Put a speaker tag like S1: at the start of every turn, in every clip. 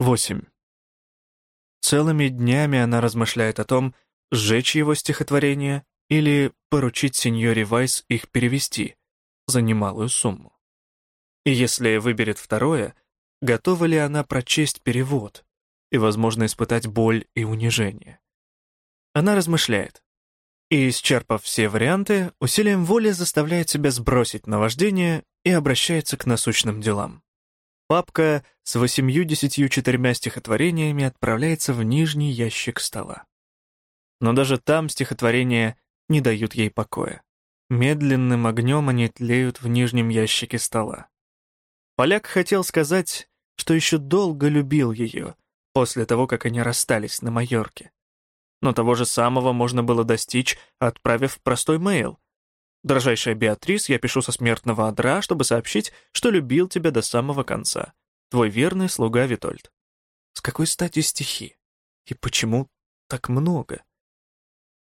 S1: 8. Целыми днями она размышляет о том, сжечь его стихотворение или поручить сеньоре Вайс их перевести за немалую сумму. И если выберет второе, готова ли она прочесть перевод и, возможно, испытать боль и унижение. Она размышляет. И, исчерпав все варианты, усилием воли заставляет себя сбросить наваждение и обращается к насущным делам. Папка с восемью-десятью четырьмя стихотворениями отправляется в нижний ящик стола. Но даже там стихотворения не дают ей покоя. Медленным огнем они тлеют в нижнем ящике стола. Поляк хотел сказать, что еще долго любил ее, после того, как они расстались на Майорке. Но того же самого можно было достичь, отправив простой мейл. Дорожайшая Беатрис, я пишу со смертного одра, чтобы сообщить, что любил тебя до самого конца. Твой верный слуга Витольд. С какой стати стихи? И почему так много?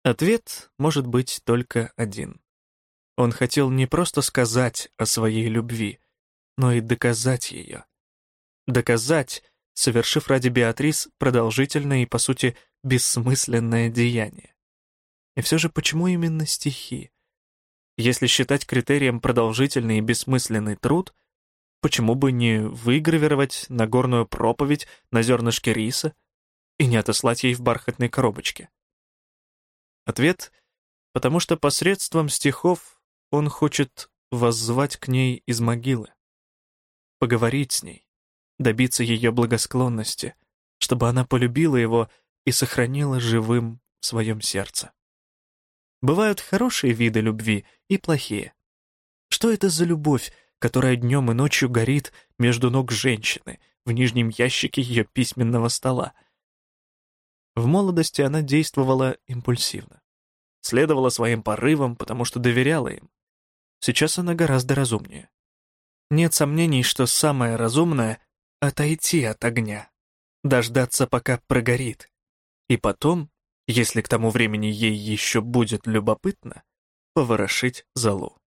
S1: Ответ может быть только один. Он хотел не просто сказать о своей любви, но и доказать ее. Доказать, совершив ради Беатрис продолжительное и, по сути, бессмысленное деяние. И все же почему именно стихи? Если считать критерием продолжительный и бессмысленный труд, почему бы не выгравировать Нагорную проповедь на зернышке риса и не отослать ей в бархатной коробочке? Ответ — потому что посредством стихов он хочет воззвать к ней из могилы, поговорить с ней, добиться ее благосклонности, чтобы она полюбила его и сохранила живым в своем сердце. Бывают хорошие виды любви и плохие. Что это за любовь, которая днем и ночью горит между ног женщины в нижнем ящике ее письменного стола? В молодости она действовала импульсивно. Следовала своим порывам, потому что доверяла им. Сейчас она гораздо разумнее. Нет сомнений, что самое разумное — отойти от огня, дождаться, пока прогорит, и потом если к тому времени ей еще будет любопытно, поворошить залу.